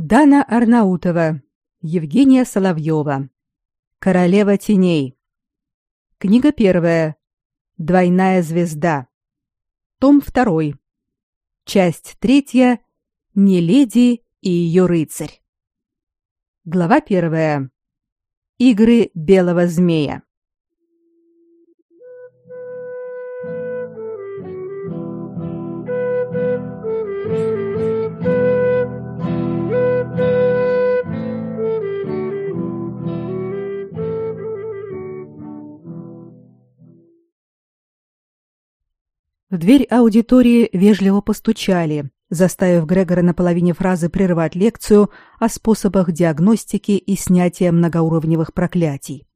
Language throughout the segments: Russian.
Дана Арнаутова, Евгения Соловьева. Королева теней. Книга первая. Двойная звезда. Том второй. Часть третья. Не леди и ее рыцарь. Глава первая. Игры белого змея. В дверь аудитории вежливо постучали, заставив Грегора на половине фразы прервать лекцию о способах диагностики и снятия многоуровневых проклятий.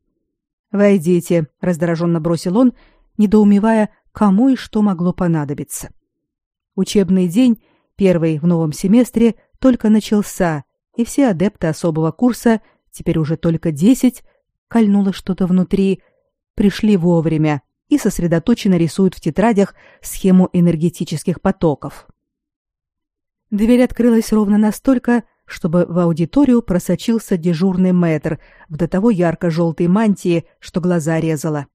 «Войдите», — раздраженно бросил он, недоумевая, кому и что могло понадобиться. Учебный день, первый в новом семестре, только начался, и все адепты особого курса, теперь уже только десять, кольнуло что-то внутри, пришли вовремя, и сосредоточенно рисуют в тетрадях схему энергетических потоков. Дверь открылась ровно настолько, чтобы в аудиторию просочился дежурный мэтр в до того ярко-желтой мантии, что глаза резала.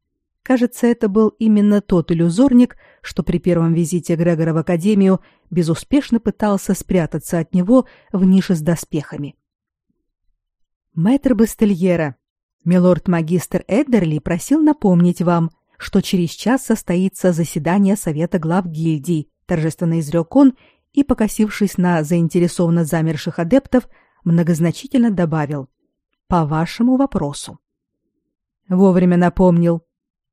Кажется, это был именно тот иллюзорник, что при первом визите Грегора в академию безуспешно пытался спрятаться от него в нише с доспехами. Мэтр Бастельера, милорд-магистр Эддерли просил напомнить вам, что через час состоится заседание совета глав гильдий, торжественно изрек он и, покосившись на заинтересованно замерших адептов, многозначительно добавил «По вашему вопросу». Вовремя напомнил,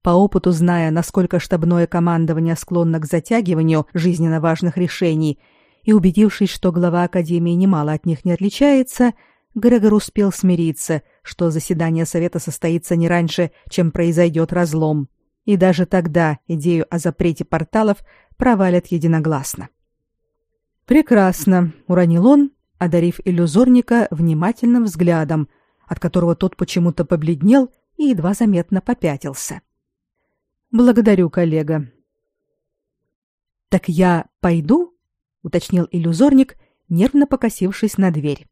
по опыту зная, насколько штабное командование склонно к затягиванию жизненно важных решений, и убедившись, что глава Академии немало от них не отличается, Грегор успел смириться, что заседание Совета состоится не раньше, чем произойдет разлом и даже тогда идею о запрете порталов провалят единогласно. «Прекрасно», — уронил он, одарив иллюзорника внимательным взглядом, от которого тот почему-то побледнел и едва заметно попятился. «Благодарю, коллега». «Так я пойду?» — уточнил иллюзорник, нервно покосившись на дверь.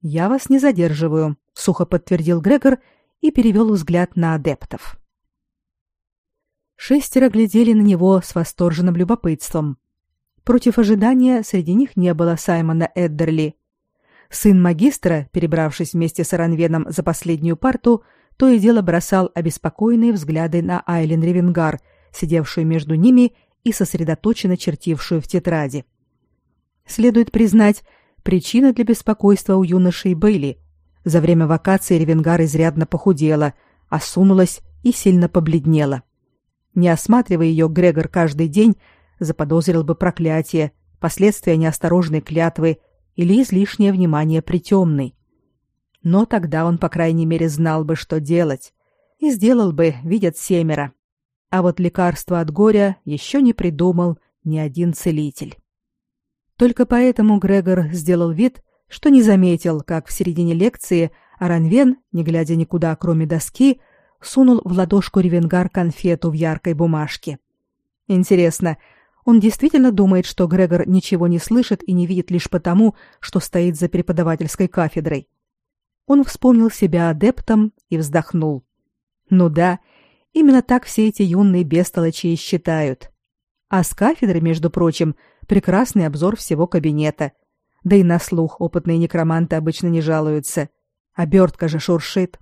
«Я вас не задерживаю», — сухо подтвердил Грегор и перевел взгляд на адептов. Шестеро глядели на него с восторженным любопытством. Против ожидания среди них не было Саймона Эддерли. Сын магистра, перебравшись вместе с Ранвеном за последнюю парту, то и дело бросал обеспокоенные взгляды на Айлен Ревенгар, сидевшую между ними и сосредоточенно чертившую в тетради. Следует признать, причины для беспокойства у юношей были. За время вакации Ревенгар изрядно похудела, осунулась и сильно побледнела. Не осматривая ее Грегор каждый день, заподозрил бы проклятие, последствия неосторожной клятвы или излишнее внимание притемной. Но тогда он, по крайней мере, знал бы, что делать. И сделал бы, видят семеро. А вот лекарства от горя еще не придумал ни один целитель. Только поэтому Грегор сделал вид, что не заметил, как в середине лекции Аранвен, не глядя никуда, кроме доски, сунул в ладошку Ревенгар конфету в яркой бумажке. Интересно, он действительно думает, что Грегор ничего не слышит и не видит лишь потому, что стоит за преподавательской кафедрой. Он вспомнил себя адептом и вздохнул. Ну да, именно так все эти юные бестолочи и считают. А с кафедры, между прочим, прекрасный обзор всего кабинета. Да и на слух опытные некроманты обычно не жалуются. Обертка же шуршит.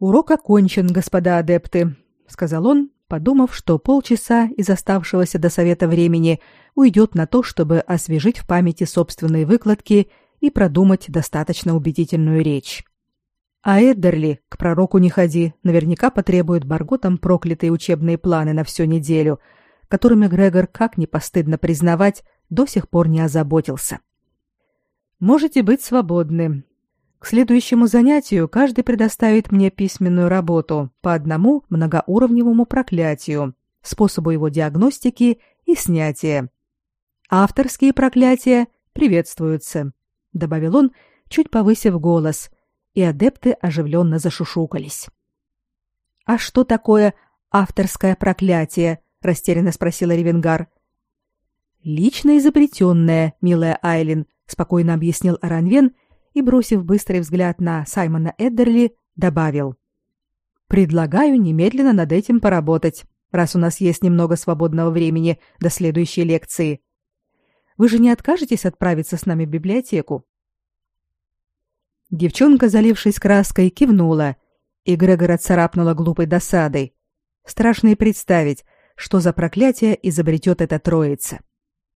Урок окончен, господа адепты, сказал он, подумав, что полчаса из оставшегося до совета времени уйдет на то, чтобы освежить в памяти собственные выкладки и продумать достаточно убедительную речь. А Эддерли, к пророку не ходи, наверняка потребует Барготом проклятые учебные планы на всю неделю, которыми Грегор, как ни постыдно признавать, до сих пор не озаботился. Можете быть свободны, к следующему занятию каждый предоставит мне письменную работу по одному многоуровневому проклятию, способу его диагностики и снятия. Авторские проклятия приветствуются, добавил он, чуть повысив голос, и адепты оживленно зашушукались. А что такое авторское проклятие? растерянно спросила Ревенгар. Лично изобретенное, милая Айлин, спокойно объяснил Аранвен и, бросив быстрый взгляд на Саймона Эддерли, добавил. «Предлагаю немедленно над этим поработать, раз у нас есть немного свободного времени до следующей лекции. Вы же не откажетесь отправиться с нами в библиотеку?» Девчонка, залившись краской, кивнула, и Грегора царапнула глупой досадой. Страшно и представить, что за проклятие изобретет эта троица.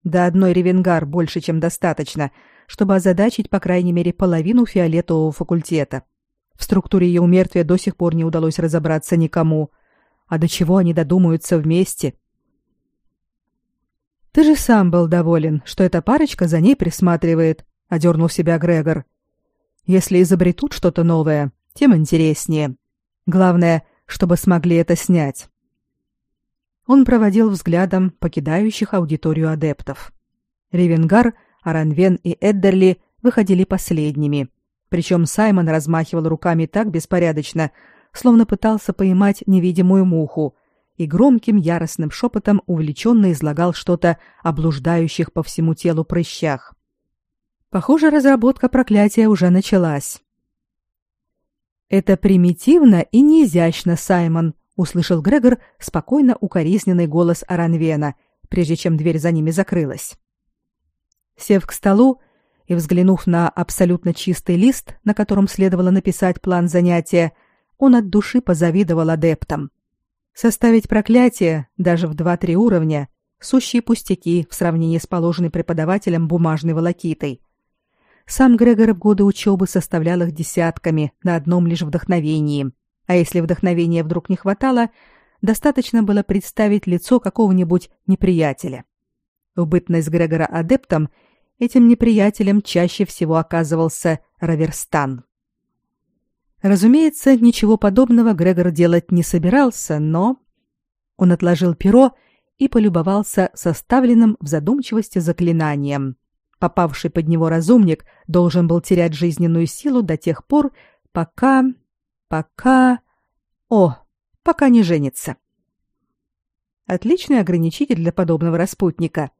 Да одной ревенгар больше, чем достаточно, чтобы озадачить по крайней мере половину фиолетового факультета. В структуре ее умертвия до сих пор не удалось разобраться никому. А до чего они додумаются вместе? Ты же сам был доволен, что эта парочка за ней присматривает, одернул себя Грегор. Если изобретут что-то новое, тем интереснее. Главное, чтобы смогли это снять. Он проводил взглядом покидающих аудиторию адептов. Ревенгар, Аранвен и Эддерли выходили последними. Причем Саймон размахивал руками так беспорядочно, словно пытался поймать невидимую муху, и громким яростным шепотом увлеченно излагал что-то о блуждающих по всему телу прыщах. Похоже, разработка проклятия уже началась. Это примитивно и неизящно, Саймон, услышал Грегор спокойно укоризненный голос Аранвена, прежде чем дверь за ними закрылась. Сев к столу и взглянув на абсолютно чистый лист, на котором следовало написать план занятия, он от души позавидовал адептам. Составить проклятие даже в два-три уровня сущие пустяки в сравнении с положенной преподавателем бумажной волокитой. Сам Грегор в годы учебы составлял их десятками на одном лишь вдохновении – а если вдохновения вдруг не хватало, достаточно было представить лицо какого-нибудь неприятеля. В бытность Грегора адептом этим неприятелем чаще всего оказывался Раверстан. Разумеется, ничего подобного Грегор делать не собирался, но... Он отложил перо и полюбовался составленным в задумчивости заклинанием. Попавший под него разумник должен был терять жизненную силу до тех пор, пока Пока... О, пока не женится. Отличный ограничитель для подобного распутника.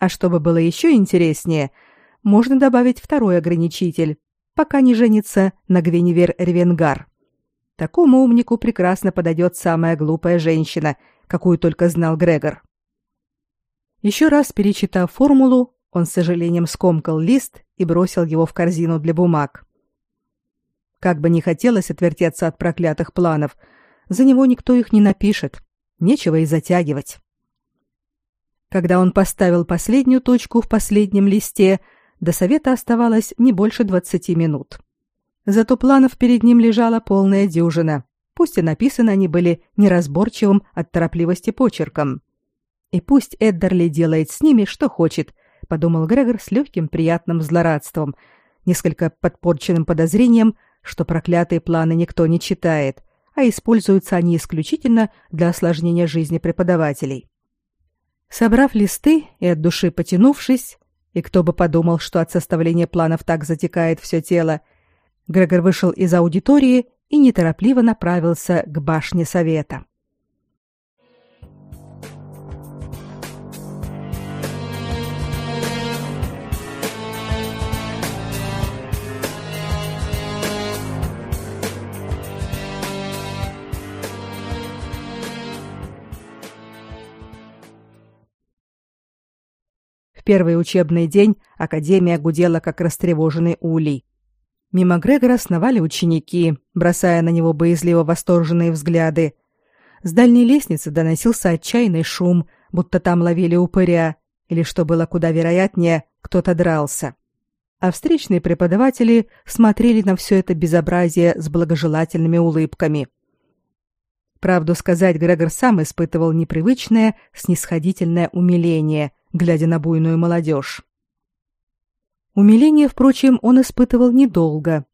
А чтобы было еще интереснее, можно добавить второй ограничитель, пока не женится на Гвиневер Ревенгар. Такому умнику прекрасно подойдет самая глупая женщина, какую только знал Грегор. Еще раз перечитав формулу, он с сожалением скомкал лист и бросил его в корзину для бумаг. Как бы не хотелось отвертеться от проклятых планов, за него никто их не напишет. Нечего и затягивать. Когда он поставил последнюю точку в последнем листе, до совета оставалось не больше двадцати минут. Зато планов перед ним лежала полная дюжина, пусть и написаны они были неразборчивым от торопливости почерком. И пусть Эддерли делает с ними что хочет, подумал Грегор с легким приятным злорадством, несколько подпорченным подозрением, что проклятые планы никто не читает, а используются они исключительно для осложнения жизни преподавателей. Собрав листы и от души потянувшись, и кто бы подумал, что от составления планов так затекает все тело, Грегор вышел из аудитории и неторопливо направился к башне совета. Первый учебный день академия гудела как растревоженный улей. Мимо Грегора сновали ученики, бросая на него боязливо восторженные взгляды. С дальней лестницы доносился отчаянный шум, будто там ловили упыря, или, что было куда вероятнее, кто-то дрался. А встречные преподаватели смотрели на все это безобразие с благожелательными улыбками. Правду сказать, Грегор сам испытывал непривычное, снисходительное умиление – глядя на буйную молодежь. Умиление, впрочем, он испытывал недолго.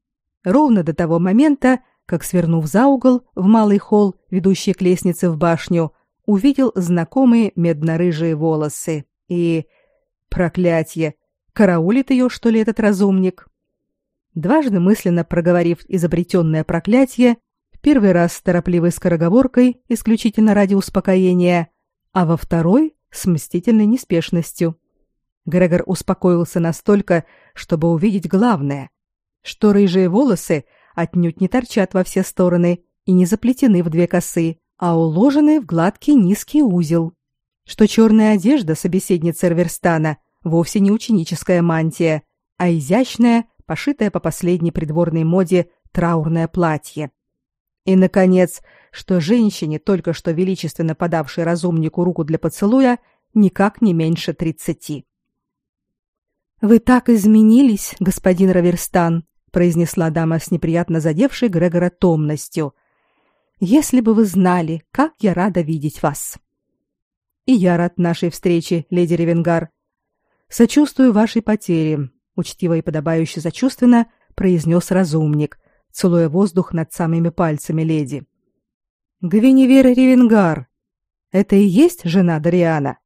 Ровно до того момента, как, свернув за угол в малый холл, ведущий к лестнице в башню, увидел знакомые медно-рыжие волосы и... Проклятье! Караулит ее, что ли, этот разумник? Дважды мысленно проговорив изобретенное проклятие, первый раз с торопливой скороговоркой, исключительно ради успокоения, а во второй с мстительной неспешностью. Грегор успокоился настолько, чтобы увидеть главное, что рыжие волосы отнюдь не торчат во все стороны и не заплетены в две косы, а уложены в гладкий низкий узел, что черная одежда собеседницы Рверстана вовсе не ученическая мантия, а изящная, пошитая по последней придворной моде траурное платье. И, наконец, что женщине, только что величественно подавшей разумнику руку для поцелуя, никак не меньше тридцати. «Вы так изменились, господин Раверстан», — произнесла дама с неприятно задевшей Грегора томностью. «Если бы вы знали, как я рада видеть вас». «И я рад нашей встрече, леди Ревенгар. Сочувствую вашей потере», — учтиво и подобающе сочувственно произнес разумник, целуя воздух над самыми пальцами леди. «Гвиневер Ревенгар, это и есть жена Дариана?»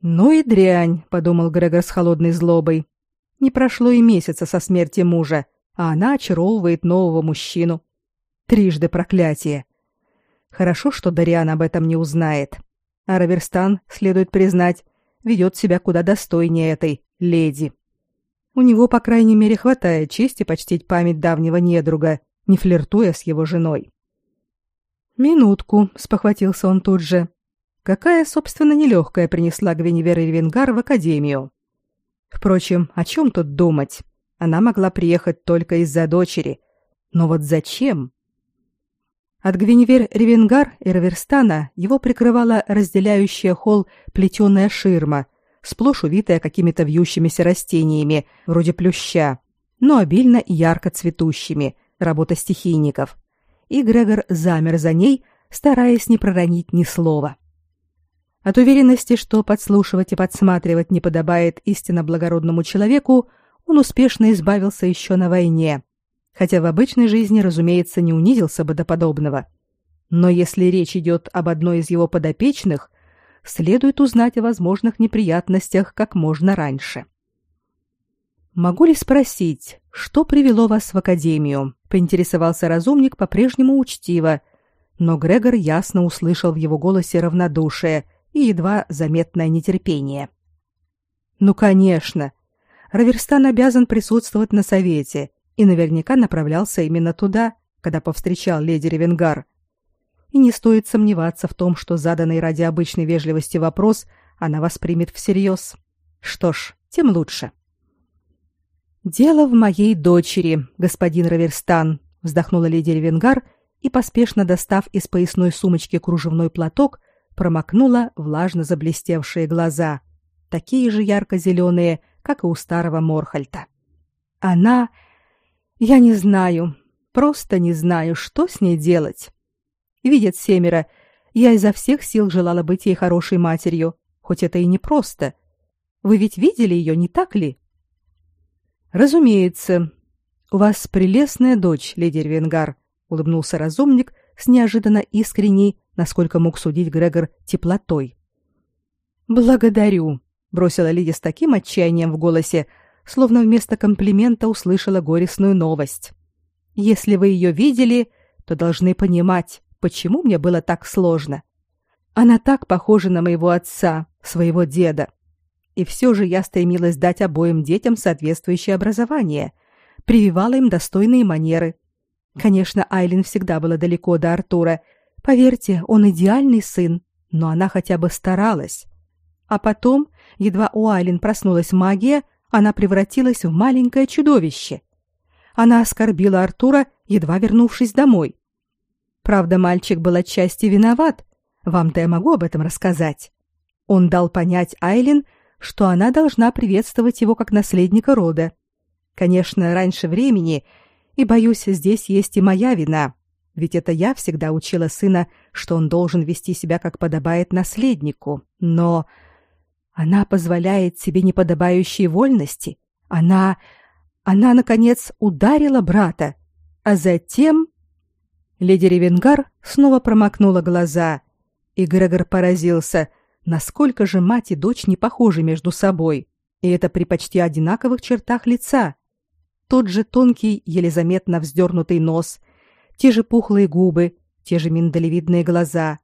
«Ну и дрянь», — подумал Грегор с холодной злобой. «Не прошло и месяца со смерти мужа, а она очаровывает нового мужчину. Трижды проклятие. Хорошо, что Дариан об этом не узнает. А Раверстан, следует признать, ведет себя куда достойнее этой леди. У него, по крайней мере, хватает чести почтить память давнего недруга, не флиртуя с его женой». «Минутку», — спохватился он тут же. Какая, собственно, нелегкая принесла Гвиневер Ирвингар в академию. Впрочем, о чем тут думать? Она могла приехать только из-за дочери. Но вот зачем? От Гвиневер Ревенгар и Раверстана его прикрывала разделяющая холл плетеная ширма, сплошь увитая какими-то вьющимися растениями, вроде плюща, но обильно и ярко цветущими, работа стихийников. И Грегор замер за ней, стараясь не проронить ни слова. От уверенности, что подслушивать и подсматривать не подобает истинно благородному человеку, он успешно избавился еще на войне, хотя в обычной жизни, разумеется, не унизился бы до подобного. Но если речь идет об одной из его подопечных, следует узнать о возможных неприятностях как можно раньше. «Могу ли спросить, что привело вас в академию?» — поинтересовался разумник по-прежнему учтиво, но Грегор ясно услышал в его голосе равнодушие — и едва заметное нетерпение. Ну, конечно. Раверстан обязан присутствовать на совете и наверняка направлялся именно туда, когда повстречал леди Ревенгар. И не стоит сомневаться в том, что заданный ради обычной вежливости вопрос она воспримет всерьез. Что ж, тем лучше. «Дело в моей дочери, господин Раверстан», — вздохнула леди Ревенгар и, поспешно достав из поясной сумочки кружевной платок, промокнула влажно заблестевшие глаза, такие же ярко-зеленые, как и у старого Морхальта. Она... Я не знаю, просто не знаю, что с ней делать. Видят семеро, я изо всех сил желала быть ей хорошей матерью, хоть это и непросто. Вы ведь видели ее, не так ли? Разумеется. У вас прелестная дочь, леди Рвенгар, улыбнулся разумник с неожиданно искренней, насколько мог судить Грегор, теплотой. «Благодарю», — бросила Лидия с таким отчаянием в голосе, словно вместо комплимента услышала горестную новость. «Если вы ее видели, то должны понимать, почему мне было так сложно. Она так похожа на моего отца, своего деда. И все же я стремилась дать обоим детям соответствующее образование, прививала им достойные манеры. Конечно, Айлин всегда была далеко до Артура Поверьте, он идеальный сын, но она хотя бы старалась. А потом, едва у Айлин проснулась магия, она превратилась в маленькое чудовище. Она оскорбила Артура, едва вернувшись домой. Правда, мальчик был отчасти виноват. Вам-то я могу об этом рассказать. Он дал понять Айлин, что она должна приветствовать его как наследника рода. Конечно, раньше времени, и, боюсь, здесь есть и моя вина. Ведь это я всегда учила сына, что он должен вести себя как подобает наследнику. Но она позволяет себе неподобающие вольности. Она... Она, наконец, ударила брата. А затем... Леди Ревенгар снова промокнула глаза. И Грегор поразился, насколько же мать и дочь не похожи между собой. И это при почти одинаковых чертах лица. Тот же тонкий, еле заметно вздернутый нос — те же пухлые губы, те же миндалевидные глаза.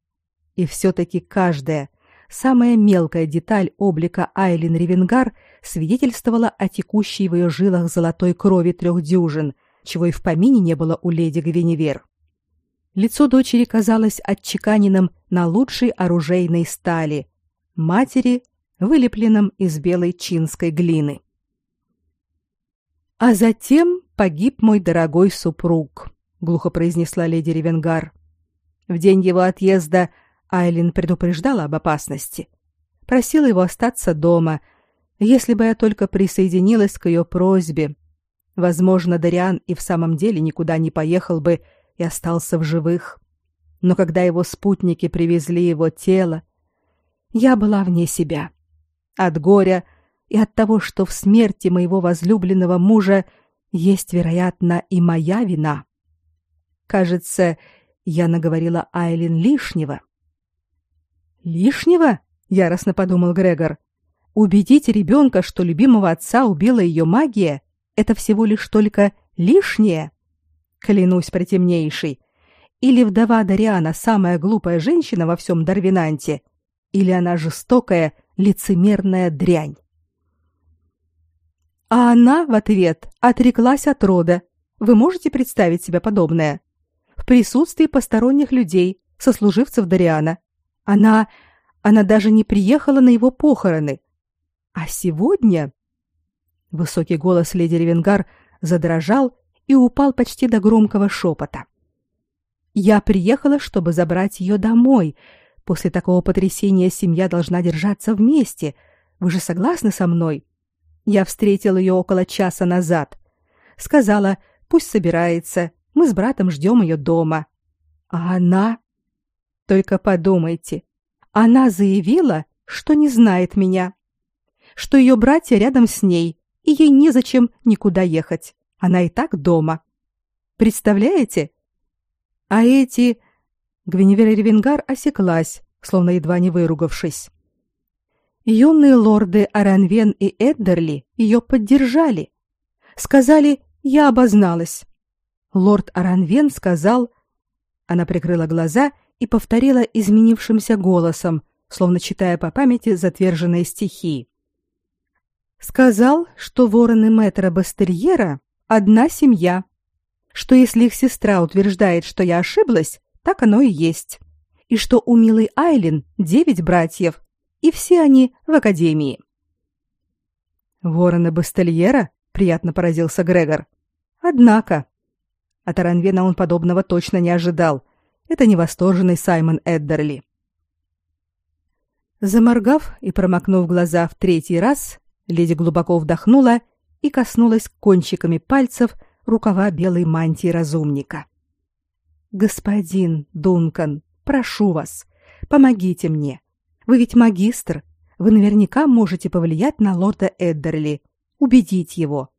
И все-таки каждая, самая мелкая деталь облика Айлин Ревенгар свидетельствовала о текущей в ее жилах золотой крови трех дюжин, чего и в помине не было у леди Гвиневер. Лицо дочери казалось отчеканенным на лучшей оружейной стали, матери вылепленным из белой чинской глины. А затем погиб мой дорогой супруг, глухо произнесла леди Ревенгар. В день его отъезда Айлин предупреждала об опасности. Просила его остаться дома, если бы я только присоединилась к ее просьбе. Возможно, Дариан и в самом деле никуда не поехал бы и остался в живых. Но когда его спутники привезли его тело, я была вне себя. От горя и от того, что в смерти моего возлюбленного мужа есть, вероятно, и моя вина. Кажется, я наговорила Айлин лишнего. Лишнего? яростно подумал Грегор. Убедить ребенка, что любимого отца убила ее магия, это всего лишь только лишнее. Клянусь притемнейший. Или вдова Дариана самая глупая женщина во всем Дарвинанте, или она жестокая, лицемерная дрянь. А она в ответ отреклась от рода. Вы можете представить себе подобное? В присутствии посторонних людей, сослуживцев Дариана. Она... она даже не приехала на его похороны. А сегодня... Высокий голос леди Ревенгар задрожал и упал почти до громкого шепота. Я приехала, чтобы забрать ее домой, После такого потрясения семья должна держаться вместе. Вы же согласны со мной? Я встретил ее около часа назад. Сказала, пусть собирается, мы с братом ждем ее дома. А она... Только подумайте. Она заявила, что не знает меня. Что ее братья рядом с ней, и ей незачем никуда ехать. Она и так дома. Представляете? А эти Гвиневера Ревенгар осеклась, словно едва не выругавшись. Юные лорды Аранвен и Эддерли ее поддержали. Сказали, я обозналась. Лорд Аранвен сказал... Она прикрыла глаза и повторила изменившимся голосом, словно читая по памяти затверженные стихи. Сказал, что вороны мэтра Бастерьера — одна семья, что если их сестра утверждает, что я ошиблась, так оно и есть. И что у милой Айлин девять братьев, и все они в академии. Ворона Бастельера? Приятно поразился Грегор. Однако. От Аранвена он подобного точно не ожидал. Это не восторженный Саймон Эддерли. Заморгав и промокнув глаза в третий раз, леди глубоко вдохнула и коснулась кончиками пальцев рукава белой мантии разумника. Господин Дункан, прошу вас, помогите мне. Вы ведь магистр. Вы наверняка можете повлиять на лорда Эддерли, убедить его.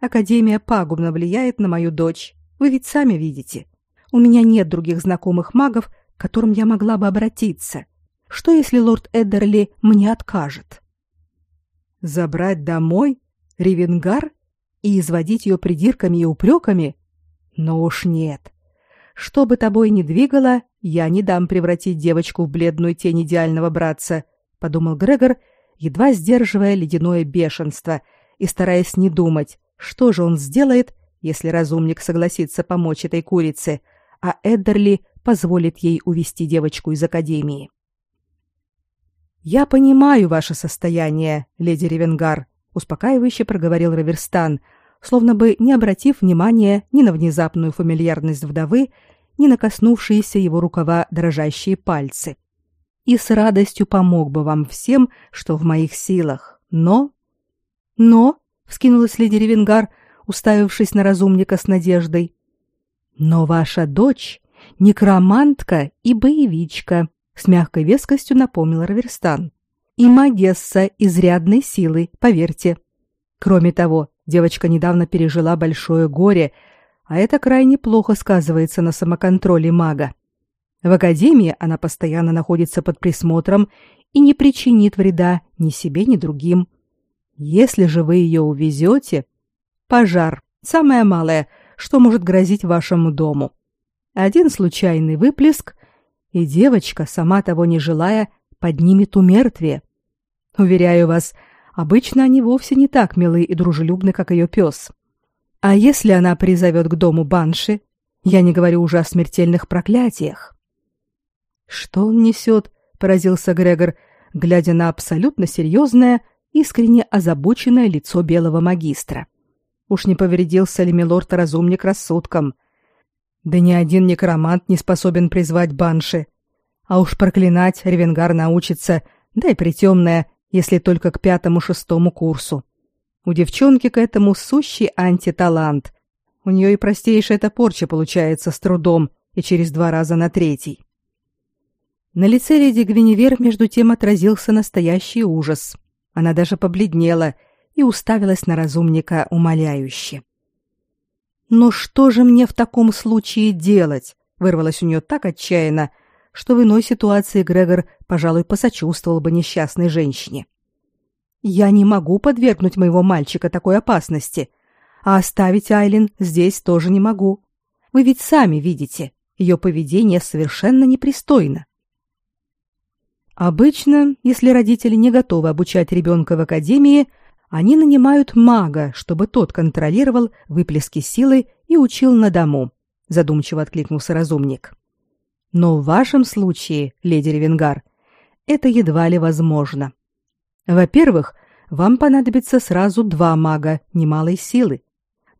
Академия пагубно влияет на мою дочь. Вы ведь сами видите. У меня нет других знакомых магов, к которым я могла бы обратиться. Что если лорд Эддерли мне откажет? Забрать домой Ревенгар и изводить ее придирками и упреками? Но уж нет. Что бы тобой ни двигало, я не дам превратить девочку в бледную тень идеального братца, подумал Грегор, едва сдерживая ледяное бешенство и стараясь не думать, что же он сделает, если разумник согласится помочь этой курице, а Эддерли позволит ей увести девочку из академии. Я понимаю ваше состояние, леди Ревенгар, успокаивающе проговорил Раверстан, словно бы не обратив внимания ни на внезапную фамильярность вдовы, ни на коснувшиеся его рукава дрожащие пальцы. И с радостью помог бы вам всем, что в моих силах. Но... Но... — вскинулась леди Ревенгар, уставившись на разумника с надеждой. «Но ваша дочь — некромантка и боевичка», — с мягкой вескостью напомнил Раверстан. «И магесса изрядной силы, поверьте. Кроме того, Девочка недавно пережила большое горе, а это крайне плохо сказывается на самоконтроле мага. В академии она постоянно находится под присмотром и не причинит вреда ни себе, ни другим. Если же вы ее увезете, пожар самое малое, что может грозить вашему дому. Один случайный выплеск, и девочка, сама того не желая, поднимет у мертвия. Уверяю вас, обычно они вовсе не так милы и дружелюбны, как ее пес. А если она призовет к дому банши, я не говорю уже о смертельных проклятиях. Что он несет? поразился Грегор, глядя на абсолютно серьезное, искренне озабоченное лицо белого магистра. Уж не повредился ли милорд-разумник рассудком? Да ни один некромант не способен призвать банши. А уж проклинать Ревенгар научится, да и притемная, если только к пятому-шестому курсу. У девчонки к этому сущий антиталант. У нее и простейшая эта порча получается с трудом и через два раза на третий. На лице леди Гвиневер между тем отразился настоящий ужас. Она даже побледнела и уставилась на разумника умоляюще. «Но что же мне в таком случае делать?» вырвалось у нее так отчаянно, что в иной ситуации Грегор, пожалуй, посочувствовал бы несчастной женщине. «Я не могу подвергнуть моего мальчика такой опасности, а оставить Айлин здесь тоже не могу. Вы ведь сами видите, ее поведение совершенно непристойно. Обычно, если родители не готовы обучать ребенка в академии, они нанимают мага, чтобы тот контролировал выплески силы и учил на дому, задумчиво откликнулся разумник. Но в вашем случае, леди Ревенгар, это едва ли возможно. Во-первых, вам понадобится сразу два мага немалой силы.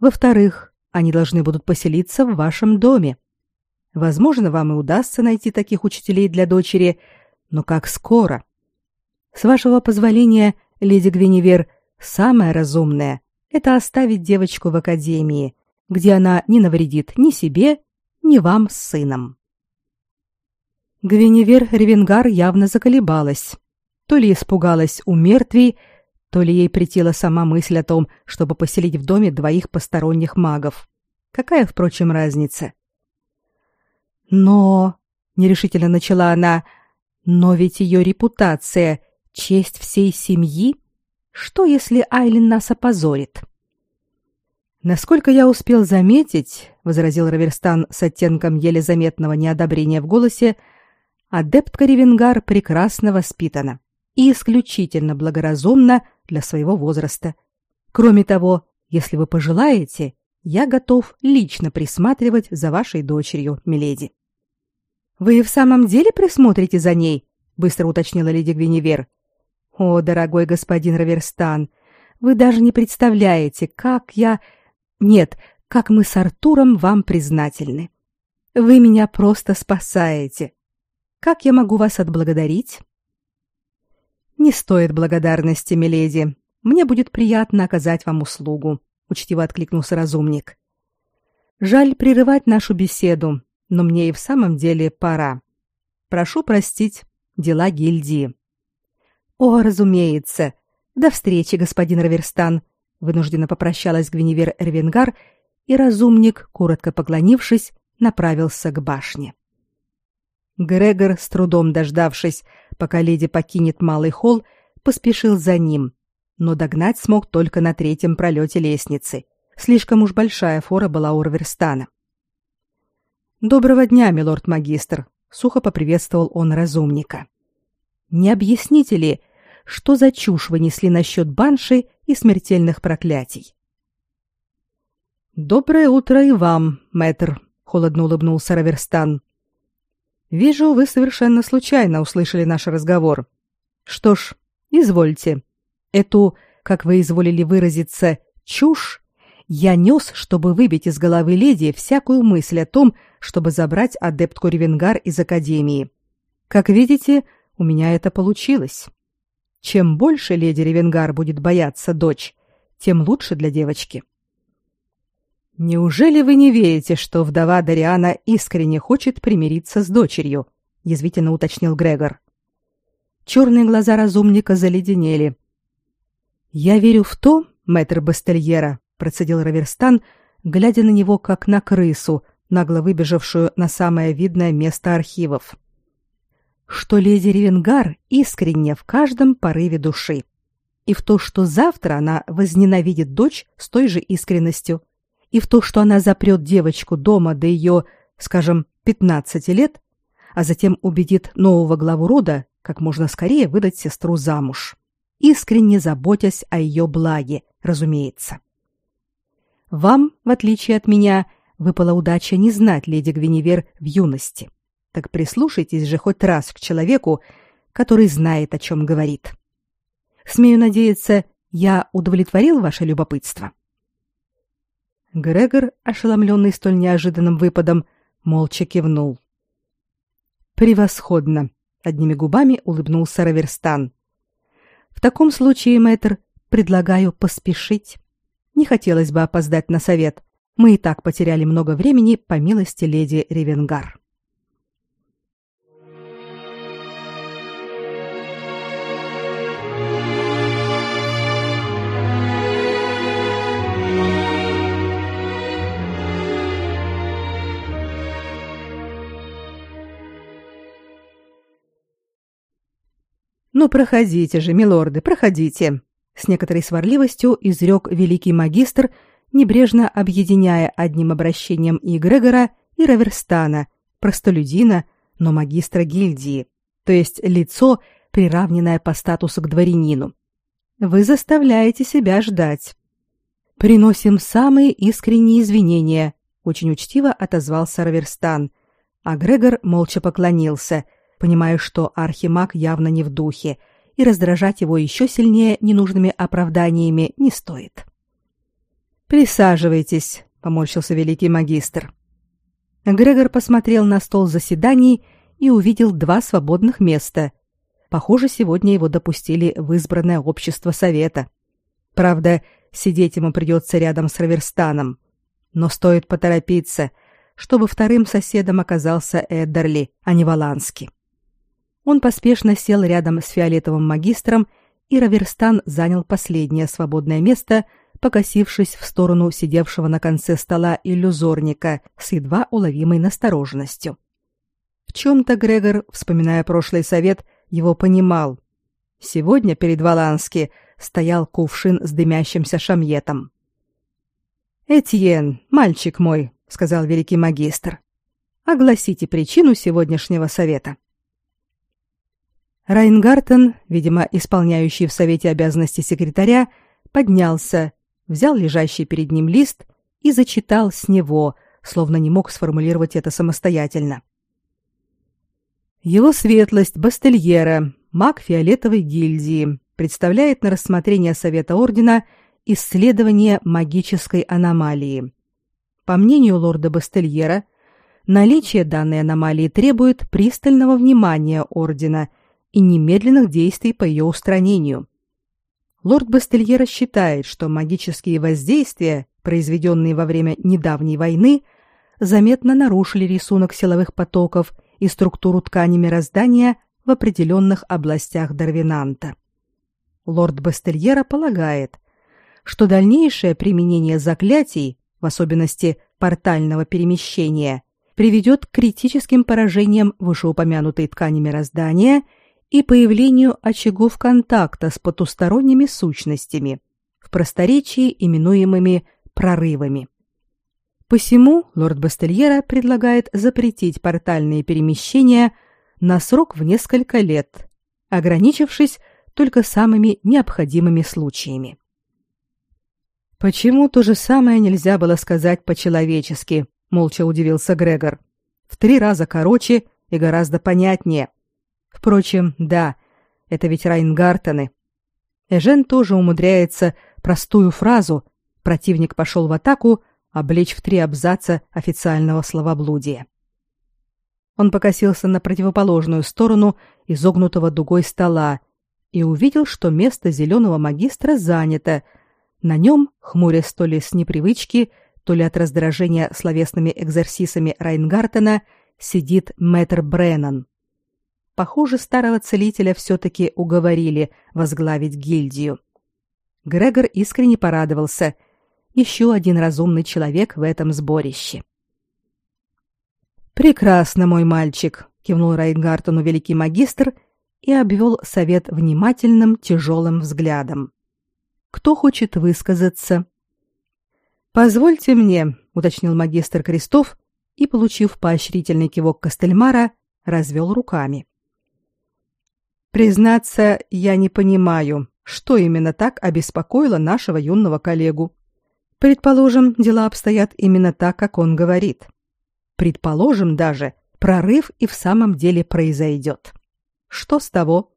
Во-вторых, они должны будут поселиться в вашем доме. Возможно, вам и удастся найти таких учителей для дочери, но как скоро? С вашего позволения, леди Гвиневер, самое разумное это оставить девочку в академии, где она не навредит ни себе, ни вам с сыном. Гвиневер Ревенгар явно заколебалась. То ли испугалась у мертвей, то ли ей претила сама мысль о том, чтобы поселить в доме двоих посторонних магов. Какая, впрочем, разница? Но, нерешительно начала она, — но ведь ее репутация, честь всей семьи. Что, если Айлин нас опозорит? Насколько я успел заметить, возразил Раверстан с оттенком еле заметного неодобрения в голосе, адептка Ревенгар прекрасно воспитана и исключительно благоразумна для своего возраста. Кроме того, если вы пожелаете, я готов лично присматривать за вашей дочерью, миледи. Вы в самом деле присмотрите за ней? быстро уточнила леди Гвиневер. О, дорогой господин Раверстан, вы даже не представляете, как я Нет, как мы с Артуром вам признательны. Вы меня просто спасаете. Как я могу вас отблагодарить? Не стоит благодарности, миледи. Мне будет приятно оказать вам услугу, учтиво откликнулся разумник. Жаль прерывать нашу беседу, но мне и в самом деле пора. Прошу простить, дела гильдии. О, разумеется. До встречи, господин Раверстан, вынужденно попрощалась Гвиневер Эрвенгар, и разумник, коротко поклонившись, направился к башне. Грегор, с трудом дождавшись, пока леди покинет малый холл, поспешил за ним, но догнать смог только на третьем пролете лестницы. Слишком уж большая фора была у Раверстана. Доброго дня, милорд-магистр, сухо поприветствовал он разумника. Не объясните ли, что за чушь вы несли насчет банши и смертельных проклятий? Доброе утро и вам, мэтр, холодно улыбнулся Раверстан. Вижу, вы совершенно случайно услышали наш разговор. Что ж, извольте. Эту, как вы изволили выразиться, чушь я нес, чтобы выбить из головы леди всякую мысль о том, чтобы забрать адептку Ревенгар из академии. Как видите, у меня это получилось. Чем больше леди Ревенгар будет бояться дочь, тем лучше для девочки. Неужели вы не верите, что вдова Дариана искренне хочет примириться с дочерью? язвительно уточнил Грегор. Черные глаза разумника заледенели. Я верю в то, мэтр Бастельера, процедил Раверстан, глядя на него как на крысу, нагло выбежавшую на самое видное место архивов. Что леди Ревенгар искренне в каждом порыве души, и в то, что завтра она возненавидит дочь с той же искренностью, и в то, что она запрет девочку дома до ее, скажем, пятнадцати лет, а затем убедит нового главу рода как можно скорее выдать сестру замуж, искренне заботясь о ее благе, разумеется. Вам, в отличие от меня, выпала удача не знать леди Гвиневер в юности. Так прислушайтесь же хоть раз к человеку, который знает, о чем говорит. Смею надеяться, я удовлетворил ваше любопытство. Грегор, ошеломленный столь неожиданным выпадом, молча кивнул. Превосходно, одними губами улыбнулся Раверстан. В таком случае, мэтр, предлагаю поспешить. Не хотелось бы опоздать на совет. Мы и так потеряли много времени по милости леди Ревенгар. Ну проходите же, милорды, проходите, с некоторой сварливостью изрек великий магистр, небрежно объединяя одним обращением и Грегора, и Раверстана, простолюдина, но магистра гильдии, то есть лицо, приравненное по статусу к дворянину. Вы заставляете себя ждать. Приносим самые искренние извинения, очень учтиво отозвался Раверстан, а Грегор молча поклонился – понимая, что архимаг явно не в духе, и раздражать его еще сильнее ненужными оправданиями не стоит. «Присаживайтесь», — поморщился великий магистр. Грегор посмотрел на стол заседаний и увидел два свободных места. Похоже, сегодня его допустили в избранное общество совета. Правда, сидеть ему придется рядом с Раверстаном. Но стоит поторопиться, чтобы вторым соседом оказался Эддерли, а не Валанский. Он поспешно сел рядом с фиолетовым магистром, и Раверстан занял последнее свободное место, покосившись в сторону сидевшего на конце стола иллюзорника с едва уловимой настороженностью. В чем-то Грегор, вспоминая прошлый совет, его понимал. Сегодня перед Валански стоял кувшин с дымящимся шамьетом. «Этьен, мальчик мой», — сказал великий магистр, — «огласите причину сегодняшнего совета». Райнгартен, видимо, исполняющий в совете обязанности секретаря, поднялся, взял лежащий перед ним лист и зачитал с него, словно не мог сформулировать это самостоятельно. Его светлость Бастельера, маг фиолетовой гильдии, представляет на рассмотрение совета ордена исследование магической аномалии. По мнению лорда Бастельера, наличие данной аномалии требует пристального внимания ордена – и немедленных действий по ее устранению. Лорд Бастельера считает, что магические воздействия, произведенные во время недавней войны, заметно нарушили рисунок силовых потоков и структуру ткани мироздания в определенных областях Дарвинанта. Лорд Бастельера полагает, что дальнейшее применение заклятий, в особенности портального перемещения, приведет к критическим поражениям вышеупомянутой ткани мироздания – и появлению очагов контакта с потусторонними сущностями, в просторечии именуемыми прорывами. Посему лорд Бастельера предлагает запретить портальные перемещения на срок в несколько лет, ограничившись только самыми необходимыми случаями. Почему то же самое нельзя было сказать по-человечески? молча удивился Грегор. В три раза короче и гораздо понятнее. Впрочем, да, это ведь Райнгартены. Эжен тоже умудряется простую фразу «противник пошел в атаку» облечь в три абзаца официального словоблудия. Он покосился на противоположную сторону изогнутого дугой стола и увидел, что место зеленого магистра занято. На нем, хмурясь то ли с непривычки, то ли от раздражения словесными экзерсисами Райнгартена, сидит мэтр Бреннан. Похоже, старого целителя все-таки уговорили возглавить гильдию. Грегор искренне порадовался. Еще один разумный человек в этом сборище. «Прекрасно, мой мальчик», — кивнул Райнгартену великий магистр и обвел совет внимательным, тяжелым взглядом. «Кто хочет высказаться?» «Позвольте мне», — уточнил магистр Крестов и, получив поощрительный кивок Костельмара, развел руками. Признаться, я не понимаю, что именно так обеспокоило нашего юного коллегу. Предположим, дела обстоят именно так, как он говорит. Предположим даже, прорыв и в самом деле произойдет. Что с того?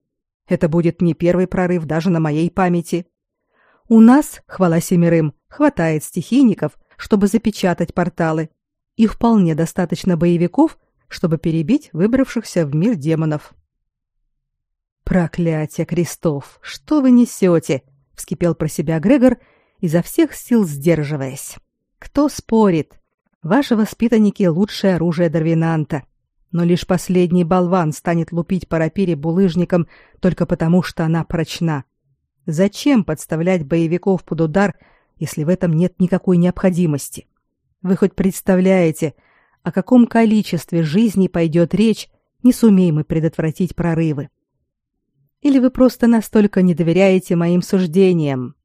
Это будет не первый прорыв даже на моей памяти. У нас, хвала семерым, хватает стихийников, чтобы запечатать порталы, и вполне достаточно боевиков, чтобы перебить выбравшихся в мир демонов. Проклятие крестов! Что вы несете? вскипел про себя Грегор, изо всех сил сдерживаясь. Кто спорит? Ваши воспитанники лучшее оружие Дарвинанта. Но лишь последний болван станет лупить по рапире булыжником только потому, что она прочна. Зачем подставлять боевиков под удар, если в этом нет никакой необходимости? Вы хоть представляете, о каком количестве жизней пойдет речь, не сумеем мы предотвратить прорывы? Или вы просто настолько не доверяете моим суждениям?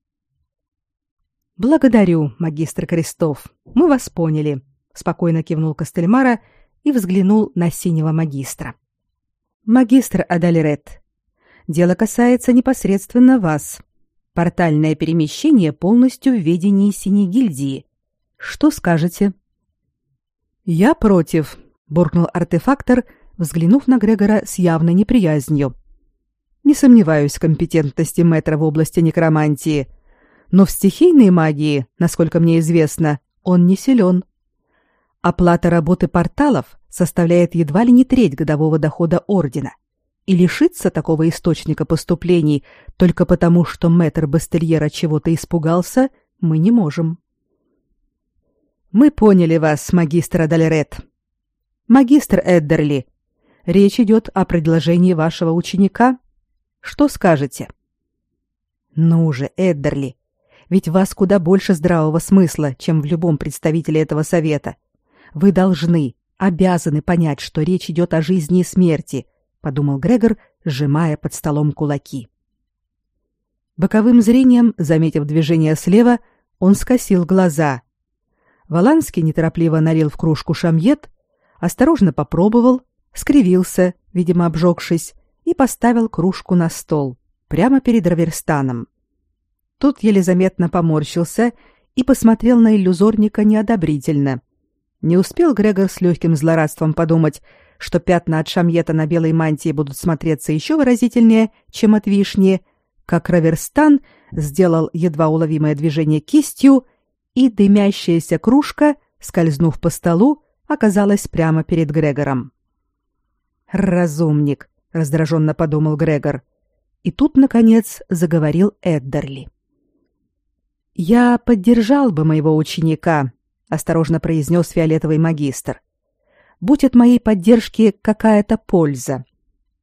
Благодарю, магистр Крестов. Мы вас поняли, спокойно кивнул Костельмара и взглянул на синего магистра. Магистр Адалерет, дело касается непосредственно вас. Портальное перемещение полностью в ведении синей гильдии. Что скажете? Я против, буркнул артефактор, взглянув на Грегора с явной неприязнью. Не сомневаюсь в компетентности мэтра в области некромантии, но в стихийной магии, насколько мне известно, он не силен. Оплата работы порталов составляет едва ли не треть годового дохода ордена. И лишиться такого источника поступлений только потому, что мэтр Бастельера чего-то испугался, мы не можем. Мы поняли вас, магистр Адалерет. Магистр Эддерли, речь идет о предложении вашего ученика. Что скажете? Ну же, Эддерли, ведь в вас куда больше здравого смысла, чем в любом представителе этого совета. Вы должны, обязаны понять, что речь идет о жизни и смерти, подумал Грегор, сжимая под столом кулаки. Боковым зрением, заметив движение слева, он скосил глаза. Воланский неторопливо налил в кружку шамьет, осторожно попробовал, скривился, видимо, обжегшись, и поставил кружку на стол, прямо перед Раверстаном. Тот еле заметно поморщился и посмотрел на иллюзорника неодобрительно. Не успел Грегор с легким злорадством подумать, что пятна от шамьета на белой мантии будут смотреться еще выразительнее, чем от вишни, как Раверстан сделал едва уловимое движение кистью и дымящаяся кружка, скользнув по столу, оказалась прямо перед Грегором. «Разумник», — раздраженно подумал Грегор. И тут, наконец, заговорил Эддерли. «Я поддержал бы моего ученика», — осторожно произнес фиолетовый магистр. «Будь от моей поддержки какая-то польза.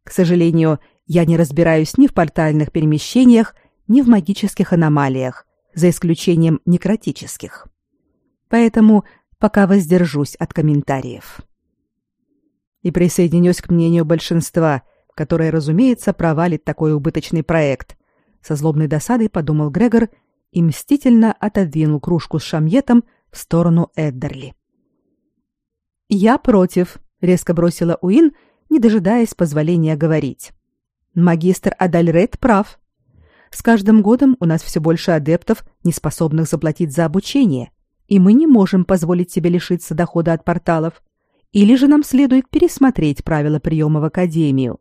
К сожалению, я не разбираюсь ни в портальных перемещениях, ни в магических аномалиях за исключением некротических. Поэтому пока воздержусь от комментариев. И присоединюсь к мнению большинства, которое, разумеется, провалит такой убыточный проект. Со злобной досадой подумал Грегор и мстительно отодвинул кружку с шамьетом в сторону Эддерли. «Я против», — резко бросила Уин, не дожидаясь позволения говорить. «Магистр Адальред прав. С каждым годом у нас все больше адептов, не способных заплатить за обучение, и мы не можем позволить себе лишиться дохода от порталов. Или же нам следует пересмотреть правила приема в академию.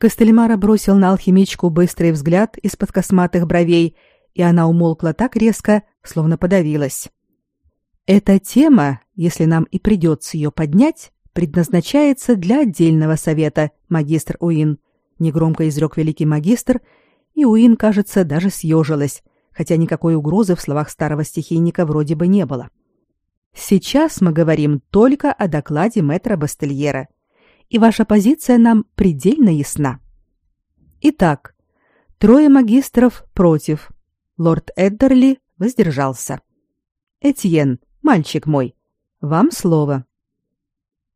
Костельмара бросил на алхимичку быстрый взгляд из-под косматых бровей, и она умолкла так резко, словно подавилась. Эта тема, если нам и придется ее поднять, предназначается для отдельного совета, магистр Уин, негромко изрек великий магистр и Уин, кажется, даже съежилась, хотя никакой угрозы в словах старого стихийника вроде бы не было. Сейчас мы говорим только о докладе мэтра Бастельера, и ваша позиция нам предельно ясна. Итак, трое магистров против. Лорд Эддерли воздержался. Этьен, мальчик мой, вам слово.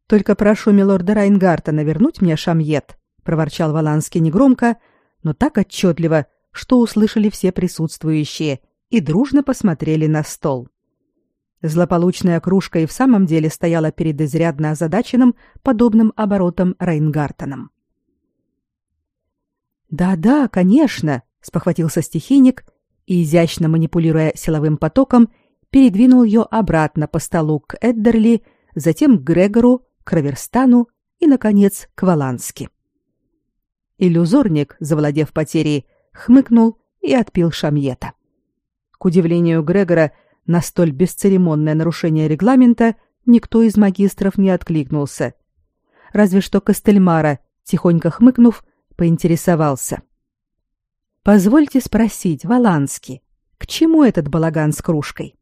Только прошу милорда Райнгартена вернуть мне шамьет, проворчал Валанский негромко, но так отчетливо, что услышали все присутствующие и дружно посмотрели на стол. Злополучная кружка и в самом деле стояла перед изрядно озадаченным подобным оборотом Рейнгартеном. «Да-да, конечно», — спохватился стихийник и, изящно манипулируя силовым потоком, передвинул ее обратно по столу к Эддерли, затем к Грегору, к Раверстану и, наконец, к Валански. Иллюзорник, завладев потерей, хмыкнул и отпил шамьета. К удивлению Грегора, на столь бесцеремонное нарушение регламента никто из магистров не откликнулся. Разве что Костельмара, тихонько хмыкнув, поинтересовался. «Позвольте спросить, Валански, к чему этот балаган с кружкой?»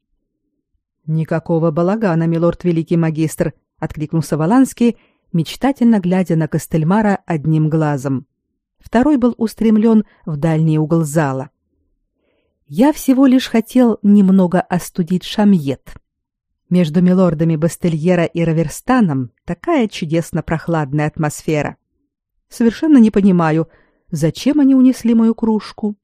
«Никакого балагана, милорд великий магистр», — откликнулся Валанский, мечтательно глядя на Костельмара одним глазом. Второй был устремлен в дальний угол зала. «Я всего лишь хотел немного остудить шамьет. Между милордами Бастельера и Раверстаном такая чудесно прохладная атмосфера. Совершенно не понимаю, зачем они унесли мою кружку».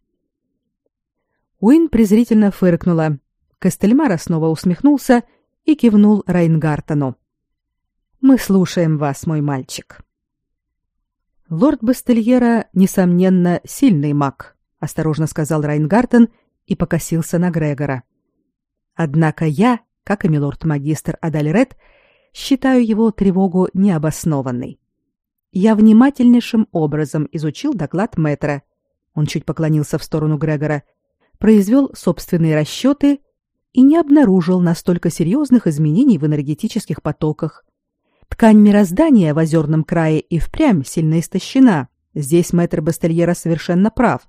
Уин презрительно фыркнула, Костельмара снова усмехнулся и кивнул Райнгартену. «Мы слушаем вас, мой мальчик». «Лорд Бастельера, несомненно, сильный маг», — осторожно сказал Райнгартен и покосился на Грегора. «Однако я, как и милорд-магистр Адальред, считаю его тревогу необоснованной. Я внимательнейшим образом изучил доклад мэтра. Он чуть поклонился в сторону Грегора, произвел собственные расчеты и не обнаружил настолько серьезных изменений в энергетических потоках. Ткань мироздания в озерном крае и впрямь сильно истощена. Здесь мэтр Бастельера совершенно прав.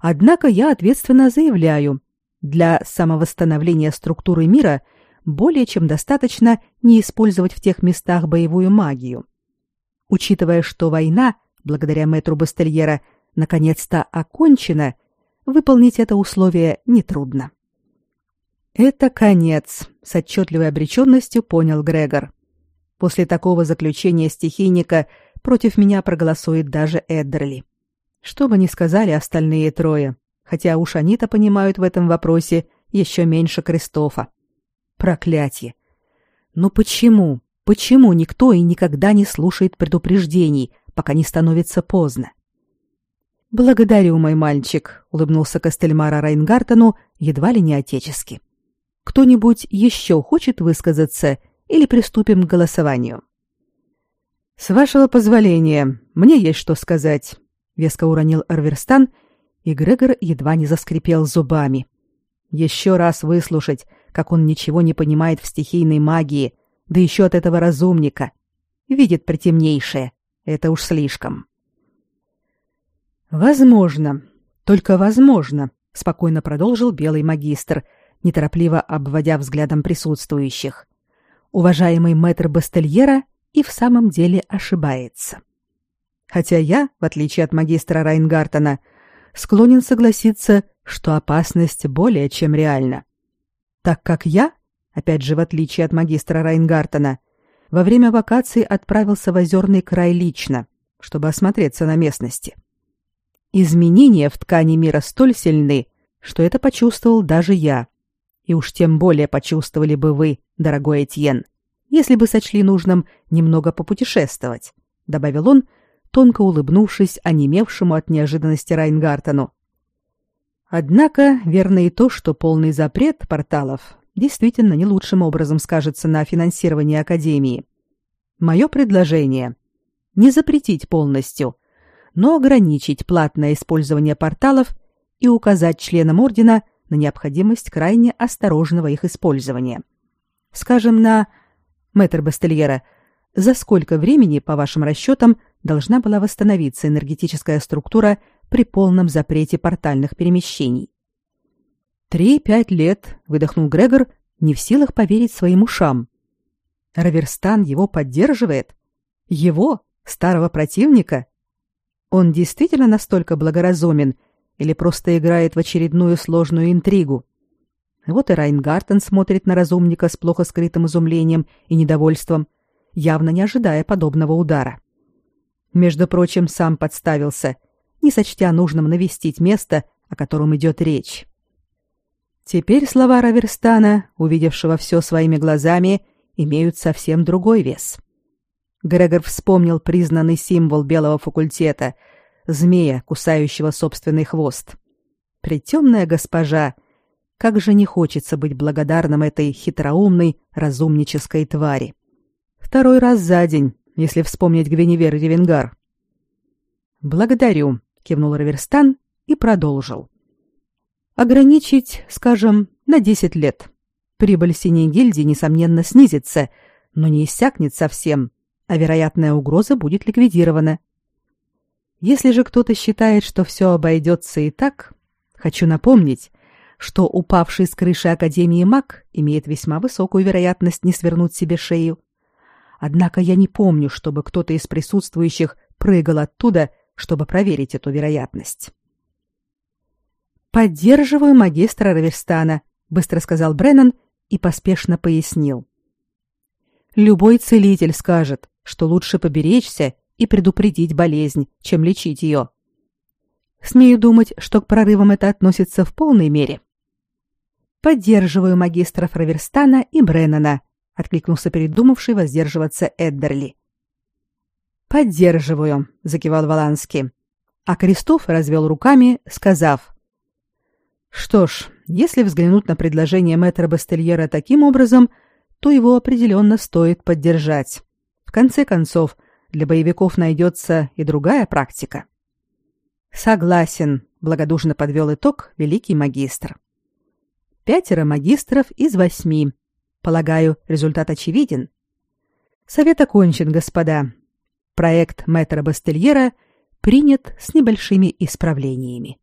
Однако я ответственно заявляю, для самовосстановления структуры мира более чем достаточно не использовать в тех местах боевую магию. Учитывая, что война, благодаря мэтру Бастельера, наконец-то окончена, выполнить это условие нетрудно. Это конец, с отчетливой обреченностью понял Грегор. После такого заключения стихийника против меня проголосует даже Эддерли. Что бы ни сказали остальные трое, хотя уж они-то понимают в этом вопросе еще меньше Кристофа. Проклятие! Но почему, почему никто и никогда не слушает предупреждений, пока не становится поздно? «Благодарю, мой мальчик», — улыбнулся Костельмара Райнгартену едва ли не отечески. Кто-нибудь еще хочет высказаться или приступим к голосованию? С вашего позволения, мне есть что сказать, веско уронил Арверстан, и Грегор едва не заскрипел зубами. Еще раз выслушать, как он ничего не понимает в стихийной магии, да еще от этого разумника. Видит притемнейшее. Это уж слишком. Возможно, только возможно, спокойно продолжил белый магистр, неторопливо обводя взглядом присутствующих. Уважаемый мэтр Бастельера и в самом деле ошибается. Хотя я, в отличие от магистра Райнгартена, склонен согласиться, что опасность более чем реальна. Так как я, опять же в отличие от магистра Райнгартена, во время вакации отправился в озерный край лично, чтобы осмотреться на местности. Изменения в ткани мира столь сильны, что это почувствовал даже я, и уж тем более почувствовали бы вы, дорогой Этьен, если бы сочли нужным немного попутешествовать, добавил он, тонко улыбнувшись онемевшему от неожиданности Райнгартену. Однако верно и то, что полный запрет порталов действительно не лучшим образом скажется на финансировании академии. Мое предложение не запретить полностью, но ограничить платное использование порталов и указать членам ордена на необходимость крайне осторожного их использования. Скажем, на... Мэтр Бастельера, за сколько времени, по вашим расчетам, должна была восстановиться энергетическая структура при полном запрете портальных перемещений? «Три-пять лет», — выдохнул Грегор, не в силах поверить своим ушам. Раверстан его поддерживает? Его, старого противника? Он действительно настолько благоразумен или просто играет в очередную сложную интригу. Вот и Райнгартен смотрит на разумника с плохо скрытым изумлением и недовольством, явно не ожидая подобного удара. Между прочим, сам подставился, не сочтя нужным навестить место, о котором идет речь. Теперь слова Раверстана, увидевшего все своими глазами, имеют совсем другой вес. Грегор вспомнил признанный символ белого факультета — змея, кусающего собственный хвост. Притемная госпожа, как же не хочется быть благодарным этой хитроумной, разумнической твари. Второй раз за день, если вспомнить Гвиневер Ревенгар. «Благодарю», — кивнул Раверстан и продолжил. «Ограничить, скажем, на десять лет. Прибыль синей гильдии, несомненно, снизится, но не иссякнет совсем, а вероятная угроза будет ликвидирована. Если же кто-то считает, что все обойдется и так, хочу напомнить, что упавший с крыши Академии маг имеет весьма высокую вероятность не свернуть себе шею. Однако я не помню, чтобы кто-то из присутствующих прыгал оттуда, чтобы проверить эту вероятность. «Поддерживаю магистра Раверстана», — быстро сказал Бреннан и поспешно пояснил. Любой целитель скажет, что лучше поберечься и предупредить болезнь, чем лечить ее. Смею думать, что к прорывам это относится в полной мере. Поддерживаю магистра Фраверстана и Бреннана, откликнулся передумавший воздерживаться Эддерли. Поддерживаю, закивал Валанский. А Крестов развел руками, сказав: Что ж, если взглянуть на предложение мэтра Бастельера таким образом, то его определенно стоит поддержать. В конце концов, для боевиков найдется и другая практика. Согласен, благодушно подвел итог великий магистр. Пятеро магистров из восьми. Полагаю, результат очевиден. Совет окончен, господа. Проект мэтра Бастельера принят с небольшими исправлениями.